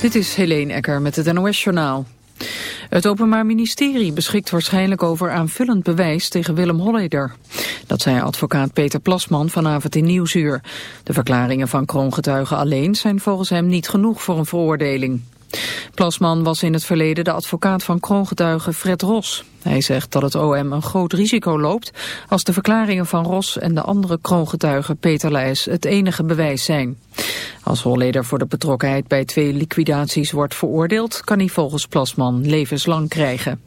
Dit is Helene Ecker met het NOS-journaal. Het Openbaar Ministerie beschikt waarschijnlijk over aanvullend bewijs tegen Willem Holleder. Dat zei advocaat Peter Plasman vanavond in Nieuwsuur. De verklaringen van kroongetuigen alleen zijn volgens hem niet genoeg voor een veroordeling. Plasman was in het verleden de advocaat van kroongetuige Fred Ros. Hij zegt dat het OM een groot risico loopt als de verklaringen van Ros en de andere kroongetuigen Peter Leijs het enige bewijs zijn. Als Holleder voor de betrokkenheid bij twee liquidaties wordt veroordeeld, kan hij volgens Plasman levenslang krijgen.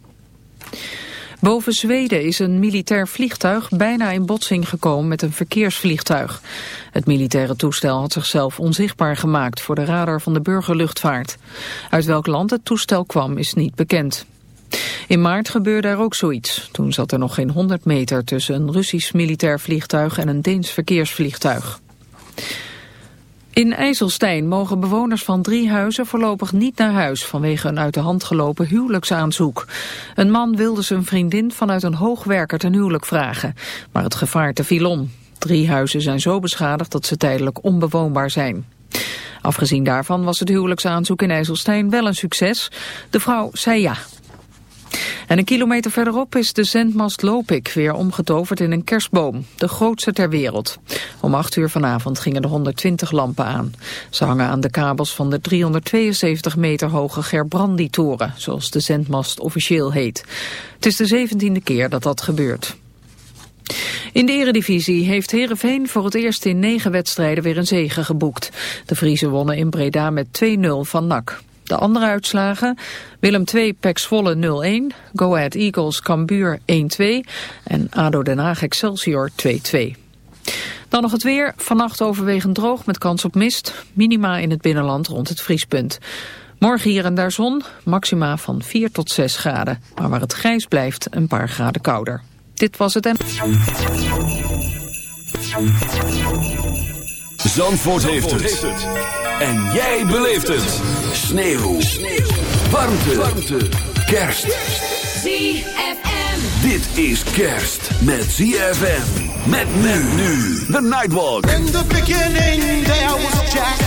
Boven Zweden is een militair vliegtuig bijna in botsing gekomen met een verkeersvliegtuig. Het militaire toestel had zichzelf onzichtbaar gemaakt voor de radar van de burgerluchtvaart. Uit welk land het toestel kwam is niet bekend. In maart gebeurde er ook zoiets. Toen zat er nog geen 100 meter tussen een Russisch militair vliegtuig en een Deens verkeersvliegtuig. In IJsselstein mogen bewoners van drie huizen voorlopig niet naar huis vanwege een uit de hand gelopen huwelijksaanzoek. Een man wilde zijn vriendin vanuit een hoogwerker ten huwelijk vragen, maar het gevaarte viel om. Drie huizen zijn zo beschadigd dat ze tijdelijk onbewoonbaar zijn. Afgezien daarvan was het huwelijksaanzoek in IJsselstein wel een succes. De vrouw zei ja. En een kilometer verderop is de zendmast Lopik weer omgetoverd in een kerstboom. De grootste ter wereld. Om 8 uur vanavond gingen de 120 lampen aan. Ze hangen aan de kabels van de 372 meter hoge Gerbrandi-toren, zoals de zendmast officieel heet. Het is de 17e keer dat dat gebeurt. In de eredivisie heeft Herenveen voor het eerst in negen wedstrijden weer een zege geboekt. De Vriezen wonnen in Breda met 2-0 van NAC. De andere uitslagen, Willem 2 Pek Zwolle 0-1, Go Ahead Eagles Cambuur 1-2 en ADO Den Haag Excelsior 2-2. Dan nog het weer, vannacht overwegend droog met kans op mist, minima in het binnenland rond het vriespunt. Morgen hier en daar zon, maxima van 4 tot 6 graden, maar waar het grijs blijft een paar graden kouder. Dit was het en... Zandvoort, heeft, het. En jij beleeft het. Sneeuw. Sneeuw. Warmte. Warmte. Kerst. ZFM. Dit is kerst met ZFM. Met men nu. The Nightwalk. In the beginning there was Jack.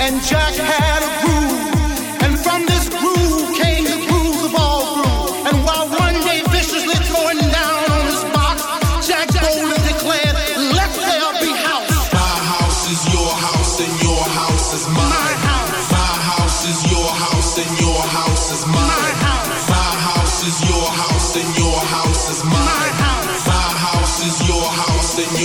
And Jack had a groove. And from this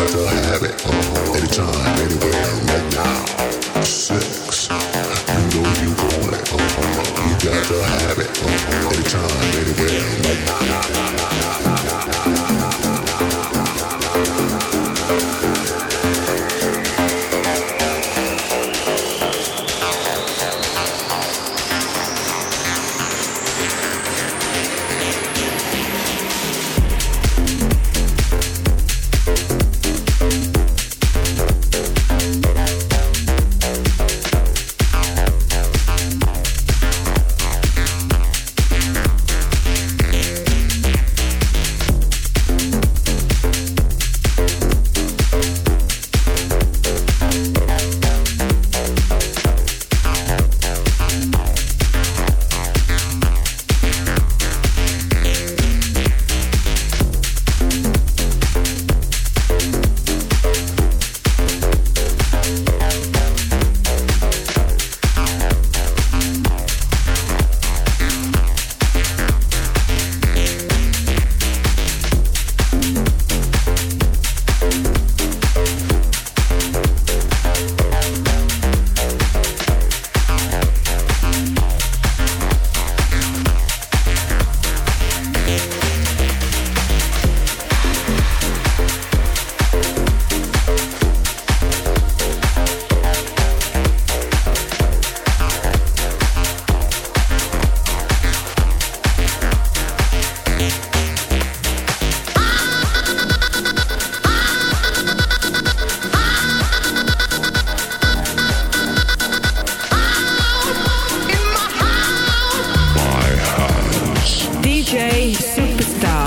da da. DJ Superstar.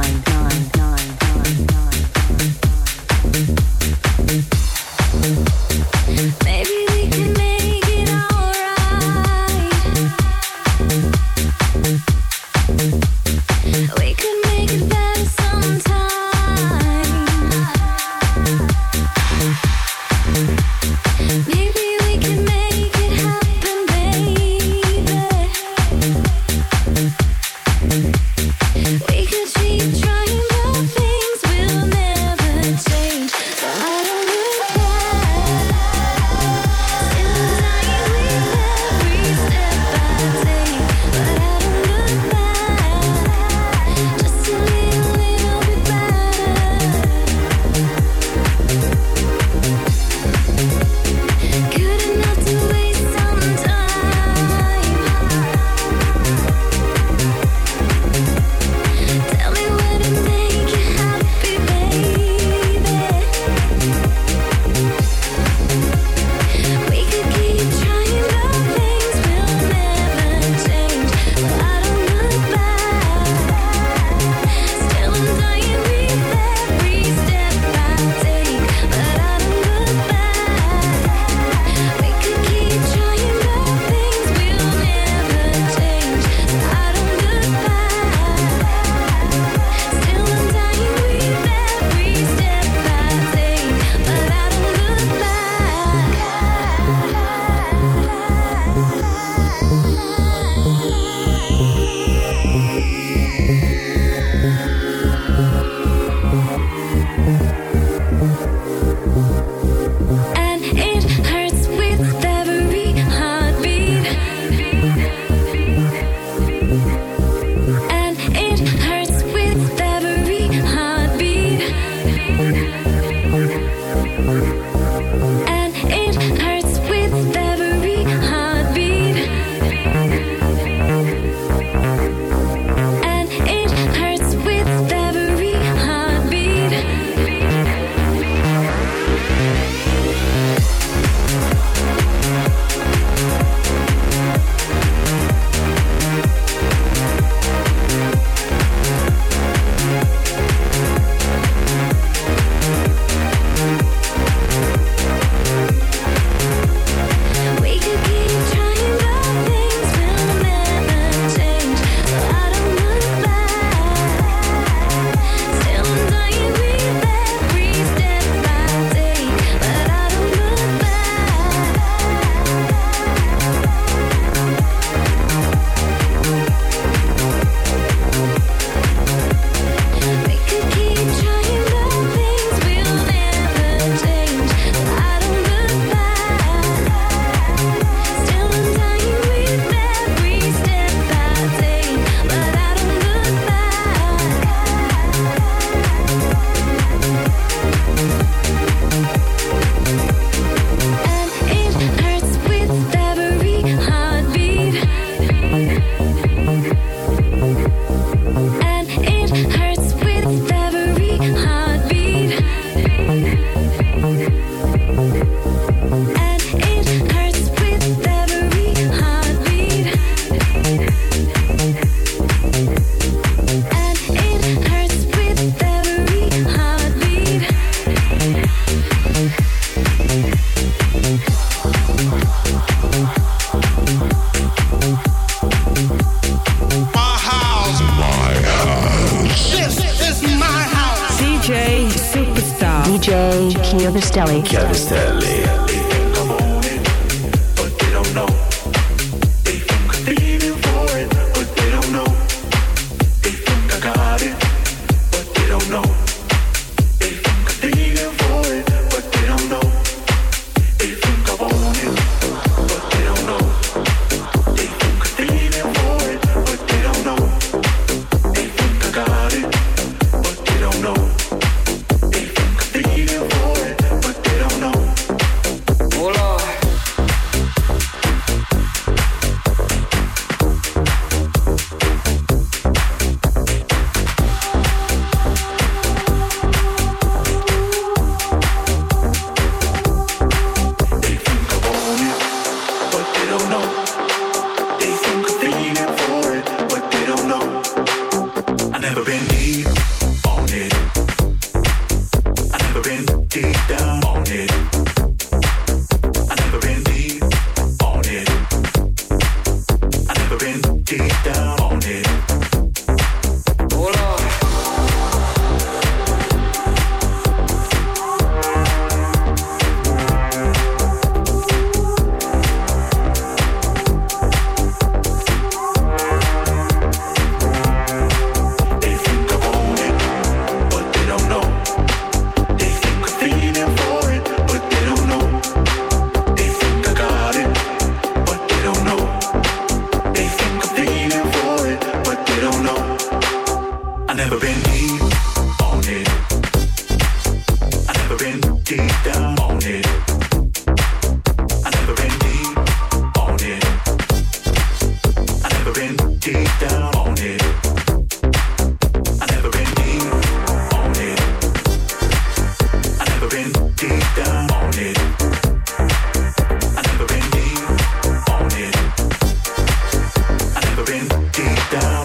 down.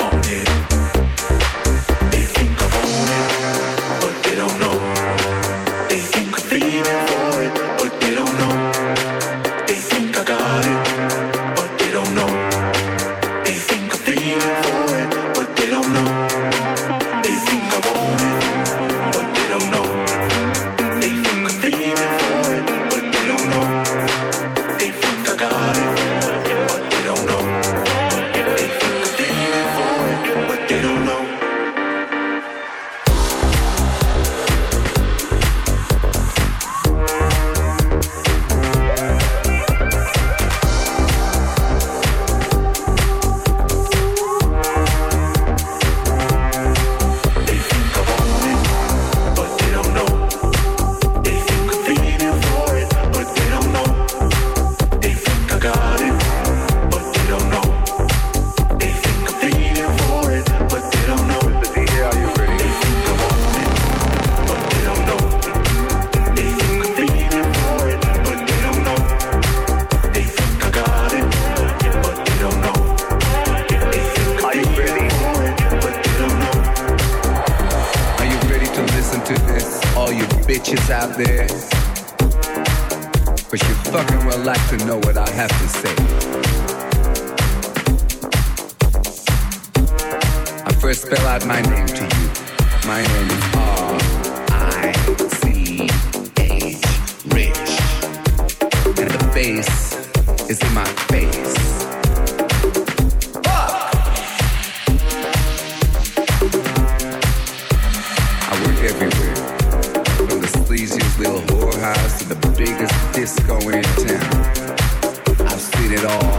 to the biggest disco in town. I've seen it all,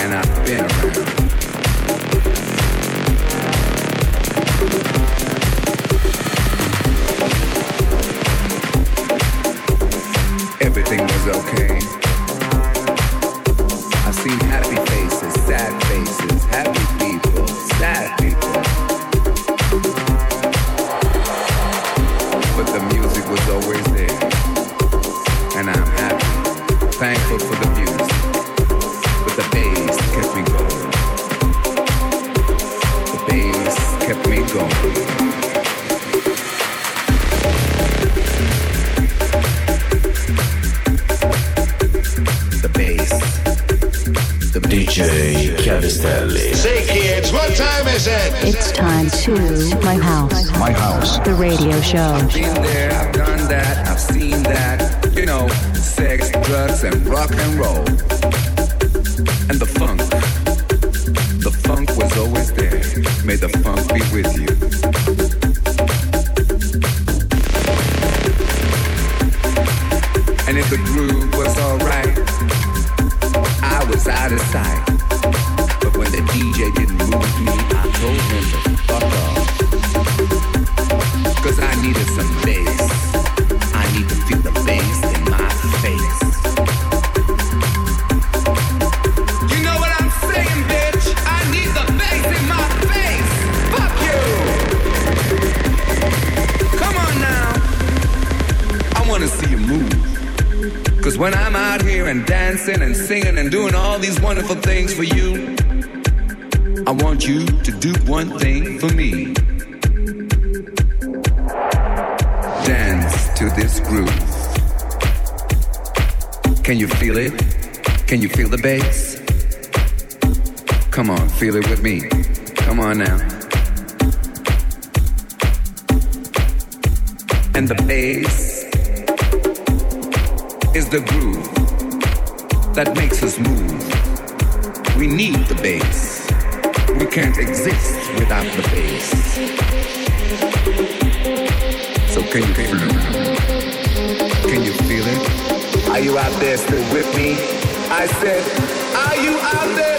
and I've been around. everything was okay. To My House. My House. The radio show. Been there, I've done that, I've seen that. You know, sex, drugs, and rock and roll. And the funk. The funk was always there. May the funk be with you. To do one thing for me. Dance to this groove. Can you feel it? Can you feel the bass? Come on, feel it with me. Come on now. And the bass is the groove that makes us move. We need the bass. We can't exist without the bass. So can you feel it? Can you feel it? Are you out there still with me? I said, are you out there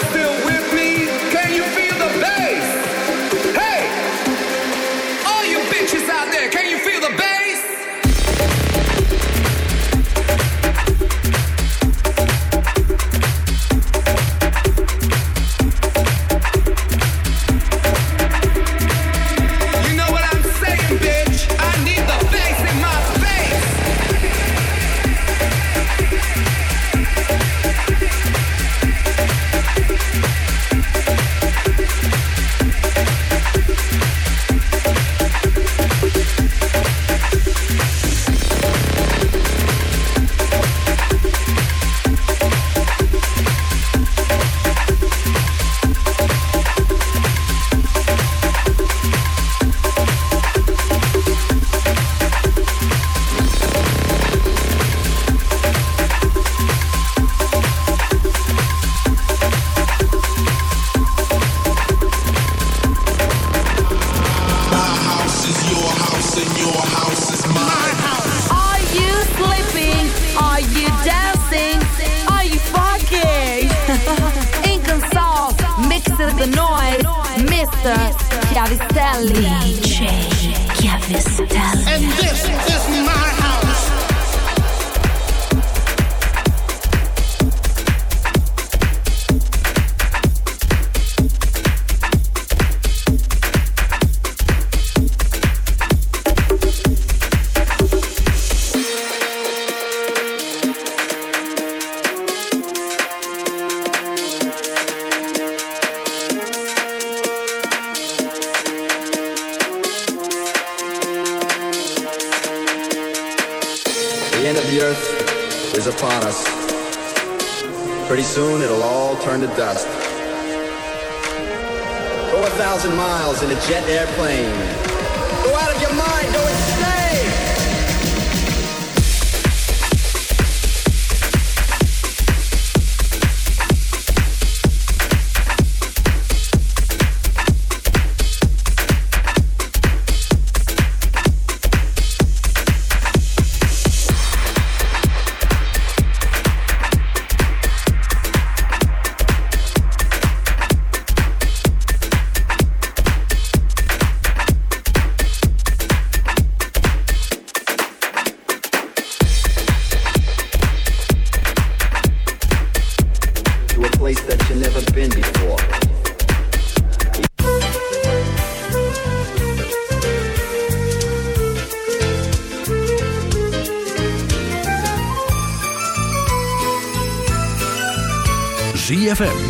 Chiavistelli. DJ Chiavistelli. And this is my